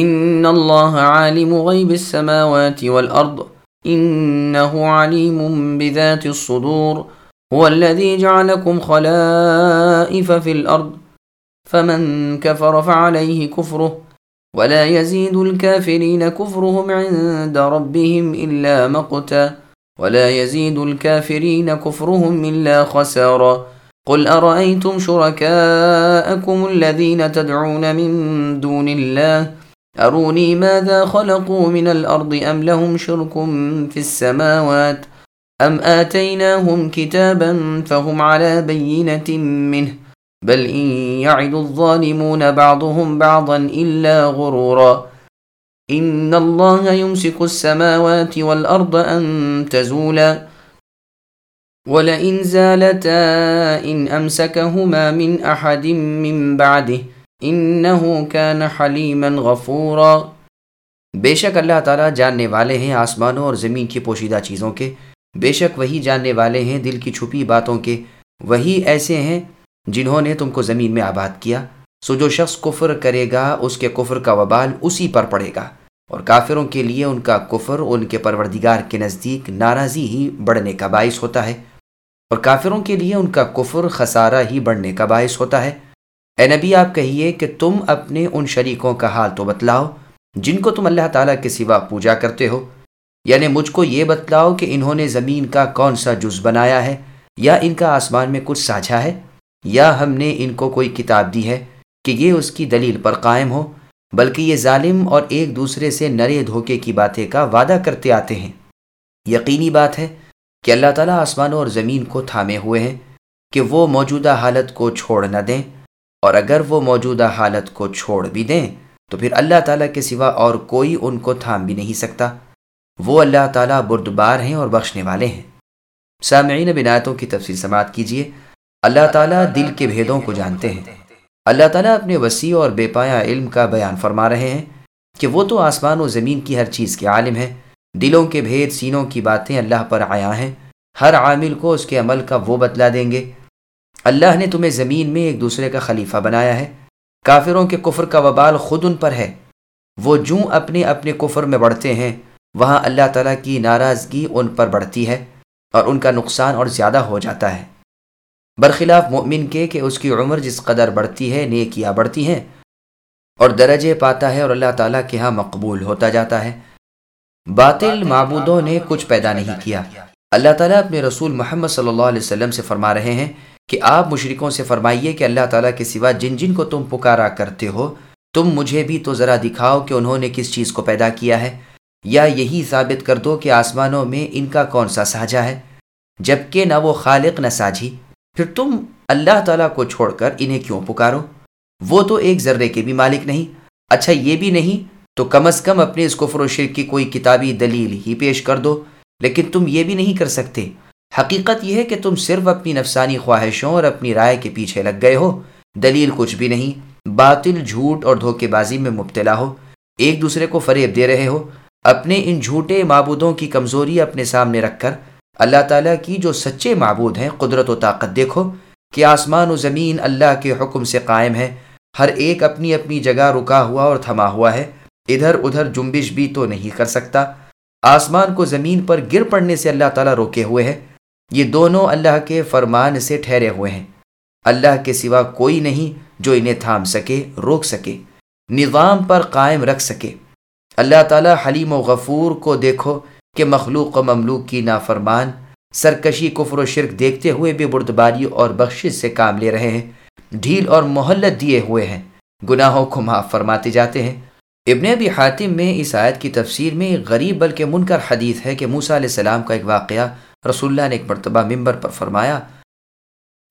ان اللہ عالم غیب السماوات والارض انه علیم بذات الصدور هو الذي جعلكم خلائف في الأرض فمن كفر فعليه كفره ولا يزيد الكافرين كفرهم عند ربهم الا مقتا ولا يزيد الكافرين كفرهم الا خسارا قل ارايتم شركاءكم الذين تدعون من دون الله أروني ماذا خلقوا من الأرض أم لهم شرك في السماوات أم آتيناهم كتابا فهم على بينة منه بل إن يعد الظالمون بعضهم بعضا إلا غرورا إن الله يمسك السماوات والأرض أن تزولا ولئن زالتا إن أمسكهما من أحد من بعده انه كان حليما غفورا۔ بے شک اللہ تعالیٰ جاننے والے ہیں آسمانوں اور زمین کی پوشیدہ چیزوں کے۔ بے شک وہی جاننے والے ہیں دل کی چھپی باتوں کے۔ وہی ایسے ہیں جنہوں نے تم کو زمین میں آباد کیا۔ سو جو شخص کفر کرے گا، اس کے کفر کا وبال اسی پر پڑے گا۔ اور کافروں کے لیے ان کا کفر ان کے پروردگار کے نزدیک ناراضی ہی بڑھنے کا باعث ہوتا ہے۔ اور کافروں کے لیے ان کا کفر خسارہ ہی بڑھنے کا باعث ہوتا ہے۔ اے نبی، آپ کہیے کہ تم اپنے ان شریکوں کا حال تو بتلاؤ جن کو تم اللہ تعالیٰ کے سوا پوجا کرتے ہو۔ یعنی مجھ کو یہ بتلاؤ کہ انہوں نے زمین کا کون سا جز بنایا ہے یا ان کا آسمان میں کچھ ساجھا ہے یا ہم نے ان کو کوئی کتاب دی ہے کہ یہ اس کی دلیل پر قائم ہو، بلکہ یہ ظالم اور ایک دوسرے سے نرے دھوکے کی باتیں کا وعدہ کرتے آتے ہیں۔ یقینی بات ہے کہ اللہ تعالیٰ آسمانوں اور زمین کو تھامے ہوئے ہیں کہ وہ موجودہ حالت کو چھوڑ نہ دیں۔ اور اگر وہ موجودہ حالت کو چھوڑ بھی دیں، تو پھر اللہ تعالیٰ کے سوا اور کوئی ان کو تھام بھی نہیں سکتا۔ وہ اللہ تعالیٰ بردبار ہیں اور بخشنے والے ہیں۔ سامعین بنایتوں کی تفصیل سماعت کیجیے اللہ تعالیٰ دل کے بھیدوں کو جانتے ہیں۔ اللہ تعالیٰ اپنے وسیع اور بے پایا علم کا بیان فرما رہے ہیں کہ وہ تو آسمان و زمین کی ہر چیز کے عالم ہے دلوں کے بھید سینوں کی باتیں اللہ پر آیا ہیں۔ ہر عامل کو اس کے عمل کا وہ بدلا دیں گے۔ اللہ نے تمہیں زمین میں ایک دوسرے کا خلیفہ بنایا ہے۔ کافروں کے کفر کا وبال خود ان پر ہے۔ وہ جوں اپنے اپنے کفر میں بڑھتے ہیں، وہاں اللہ تعالیٰ کی ناراضگی ان پر بڑھتی ہے اور ان کا نقصان اور زیادہ ہو جاتا ہے۔ برخلاف مومن کے کہ اس کی عمر جس قدر بڑھتی ہے، نیکیاں بڑھتی ہیں اور درجے پاتا ہے اور اللہ تعالیٰ کے ہاں مقبول ہوتا جاتا ہے۔ باطل معبودوں نے کچھ پیدا نہیں کیا۔ اللہ تعالیٰ اپنے رسول محمد صلی اللہ علیہ وسلم سے فرما رہے ہیں کہ آپ مشرکوں سے فرمائیے کہ اللہ تعالیٰ کے سوا جن جن کو تم پکارا کرتے ہو، تم مجھے بھی تو ذرا دکھاؤ کہ انہوں نے کس چیز کو پیدا کیا ہے۔ یا یہی ثابت کر دو کہ آسمانوں میں ان کا کون سا ساجھا ہے۔ جبکہ نہ وہ خالق نہ ساجھی۔ پھر تم اللہ تعالیٰ کو چھوڑ کر انہیں کیوں پکارو؟ وہ تو ایک ذرے کے بھی مالک نہیں۔ اچھا یہ بھی نہیں۔ تو کم از کم اپنے اس کفر و شرک کی کوئی کتابی دلیل ہی پیش کر دو۔ لیکن تم یہ بھی نہیں کر سکتے۔ حقیقت یہ ہے کہ تم صرف اپنی نفسانی خواہشوں اور اپنی رائے کے پیچھے لگ گئے ہو۔ دلیل کچھ بھی نہیں۔ باطل، جھوٹ اور دھوکے بازی میں مبتلا ہو۔ ایک دوسرے کو فریب دے رہے ہو۔ اپنے ان جھوٹے معبودوں کی کمزوری اپنے سامنے رکھ کر۔ اللہ تعالیٰ کی جو سچے معبود ہیں، قدرت و طاقت دیکھو کہ آسمان و زمین اللہ کے حکم سے قائم ہے ہر ایک اپنی اپنی جگہ رکا ہوا اور تھما ہوا ہے۔ ادھر ادھر جنبش بھی تو نہیں کر سکتا۔ آسمان کو زمین پر گر پڑنے سے اللہ تعالیٰ روکے ہوئے ہے یہ دونوں اللہ کے فرمان سے ٹھہرے ہوئے ہیں۔ اللہ کے سوا کوئی نہیں جو انہیں تھام سکے، روک سکے، نظام پر قائم رکھ سکے۔ اللہ تعالیٰ حلیم و غفور کو دیکھو کہ مخلوق و مملوک کی نافرمان، سرکشی، کفر و شرک دیکھتے ہوئے بھی بردباری اور بخشش سے کام لے رہے ہیں۔ ڈھیل اور محلت دیے ہوئے ہیں۔ گناہوں کو معاف فرماتے جاتے ہیں۔ ابن ابی حاتم میں اس آیت کی تفسیر میں غریب بلکہ منکر حدیث ہے کہ موسیٰ علیہ السلام کا ایک واقعہ رسول اللہ نے ایک مرتبہ ممبر پر فرمایا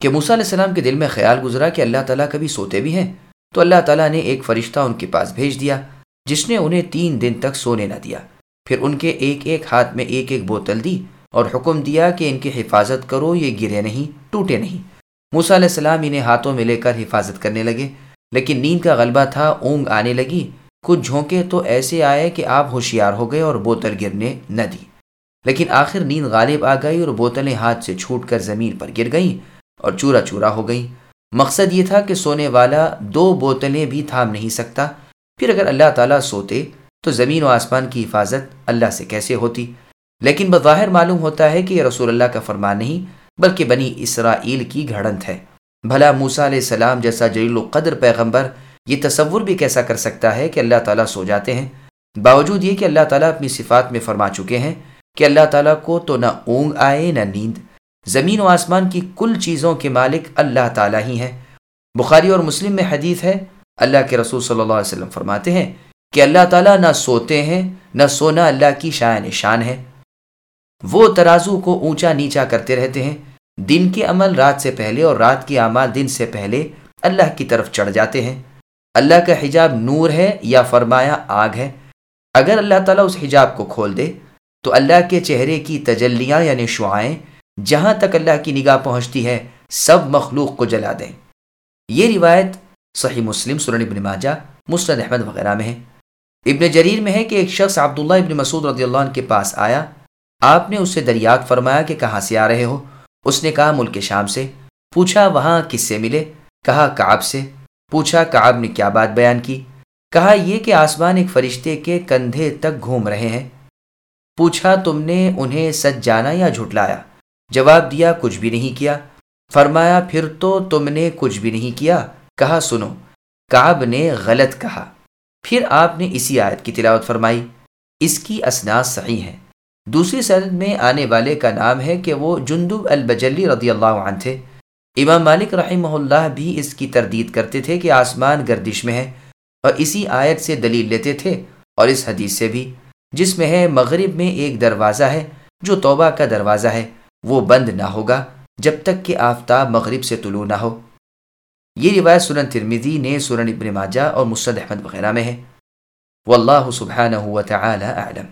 کہ موسیٰ علیہ السلام کے دل میں خیال گزرا کہ اللہ تعالیٰ کبھی سوتے بھی ہیں۔ تو اللہ تعالیٰ نے ایک فرشتہ ان کے پاس بھیج دیا، جس نے انہیں تین دن تک سونے نہ دیا۔ پھر ان کے ایک ایک ہاتھ میں ایک ایک بوتل دی اور حکم دیا کہ ان کی حفاظت کرو، یہ گرے نہیں، ٹوٹے نہیں۔ موسیٰ علیہ السلام انہیں ہاتھوں میں لے کر حفاظت کرنے لگے، لیکن نیند کا غلبہ تھا، اونگ آنے لگی۔ کچھ جھونکے تو ایسے آئے کہ آپ ہوشیار ہو گئے اور بوتل گرنے نہ دی۔ لیکن آخر نیند غالب آ گئی اور بوتلیں ہاتھ سے چھوٹ کر زمین پر گر گئیں اور چورا چورا ہو گئیں۔ مقصد یہ تھا کہ سونے والا دو بوتلیں بھی تھام نہیں سکتا۔ پھر اگر اللہ تعالیٰ سوتے تو زمین و آسمان کی حفاظت اللہ سے کیسے ہوتی؟ لیکن بظاہر معلوم ہوتا ہے کہ یہ رسول اللہ کا فرمان نہیں، بلکہ بنی اسرائیل کی گھڑنت ہے۔ بھلا موسا علیہ السلام جیسا جلیل القدر پیغمبر یہ تصور بھی کیسا کر سکتا ہے کہ اللہ تعالیٰ سو جاتے ہیں؟ باوجود یہ کہ اللہ تعالیٰ اپنی صفات میں فرما چکے ہیں کہ اللہ تعالیٰ کو تو نہ اونگ آئے نہ نیند۔ زمین و آسمان کی کل چیزوں کے مالک اللہ تعالیٰ ہی ہیں۔ بخاری اور مسلم میں حدیث ہے، اللہ کے رسول صلی اللہ علیہ وسلم فرماتے ہیں کہ اللہ تعالیٰ نہ سوتے ہیں، نہ سونا اللہ کی شاعن شان ہے۔ وہ ترازو کو اونچا نیچا کرتے رہتے ہیں۔ دن کے عمل رات سے پہلے اور رات کے اعمال دن سے پہلے اللہ کی طرف چڑھ جاتے ہیں۔ اللہ کا حجاب نور ہے یا فرمایا آگ ہے۔ اگر اللہ تعالیٰ اس حجاب کو کھول دے تو اللہ کے چہرے کی تجلیاں یعنی شعائیں جہاں تک اللہ کی نگاہ پہنچتی ہے، سب مخلوق کو جلا دیں۔ یہ روایت صحیح مسلم سرن ابن ماجہ مسرد احمد وغیرہ میں ہے۔ ابن جریر میں ہے کہ ایک شخص عبداللہ ابن مسعود رضی اللہ عنہ کے پاس آیا۔ آپ نے اس سے دریات فرمایا کہ کہاں سے آ رہے ہو؟ اس نے کہا، ملک شام سے۔ پوچھا، وہاں کس سے ملے؟ کہا، کعب سے۔ پوچھا، کعب نے کیا بات بیان کی؟ کہا، یہ کہ آسمان ایک فرشتے کے کندھے تک گھوم رہے ہیں۔ پوچھا تم نے انہیں سچ جانا یا جھٹلایا؟ جواب دیا، کچھ بھی نہیں کیا۔ فرمایا، پھر تو تم نے کچھ بھی نہیں کیا۔ کہا، سنو، کعب نے غلط کہا۔ پھر آپ نے اسی آیت کی تلاوت فرمائی۔ اس کی اسناد صحیح ہیں۔ دوسری سند میں آنے والے کا نام ہے کہ وہ جندب البجلی رضی اللہ عنہ تھے۔ امام مالک رحمہ اللہ بھی اس کی تردید کرتے تھے کہ آسمان گردش میں ہے اور اسی آیت سے دلیل لیتے تھے اور اس حدیث سے بھی۔ جس میں ہے مغرب میں ایک دروازہ ہے، جو توبہ کا دروازہ ہے۔ وہ بند نہ ہوگا جب تک کہ آفتاب مغرب سے طلوع نہ ہو۔ یہ روایت سنن ترمیدی نے سنن ابن ماجہ اور مسد احمد وغیرہ میں ہے۔ واللہ سبحانہ و تعالی اعلم۔